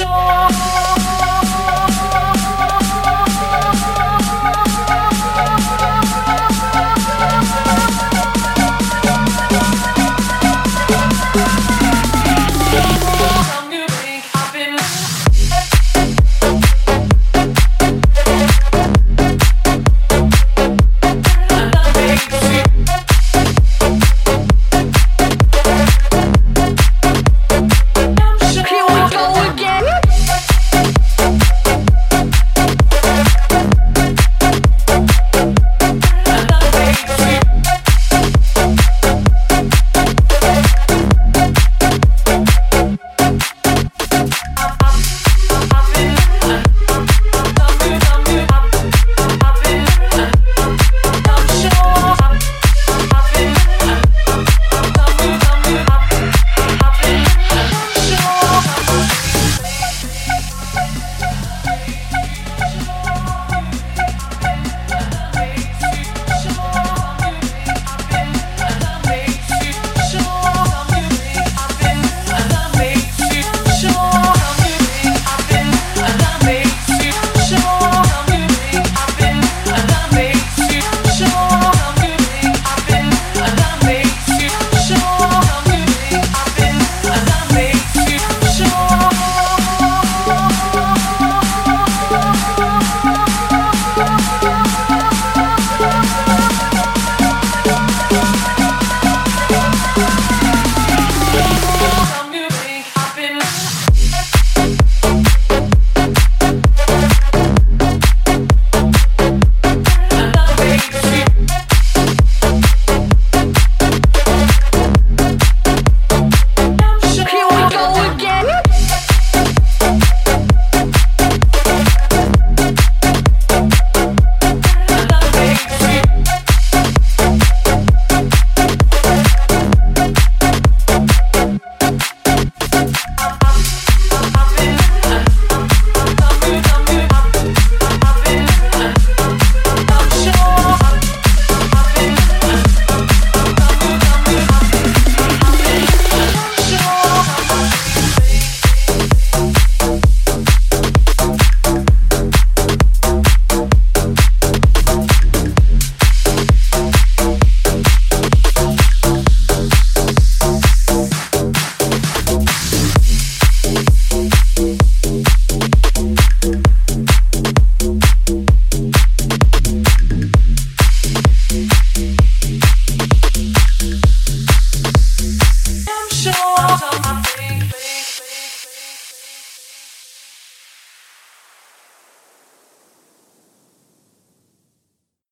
sure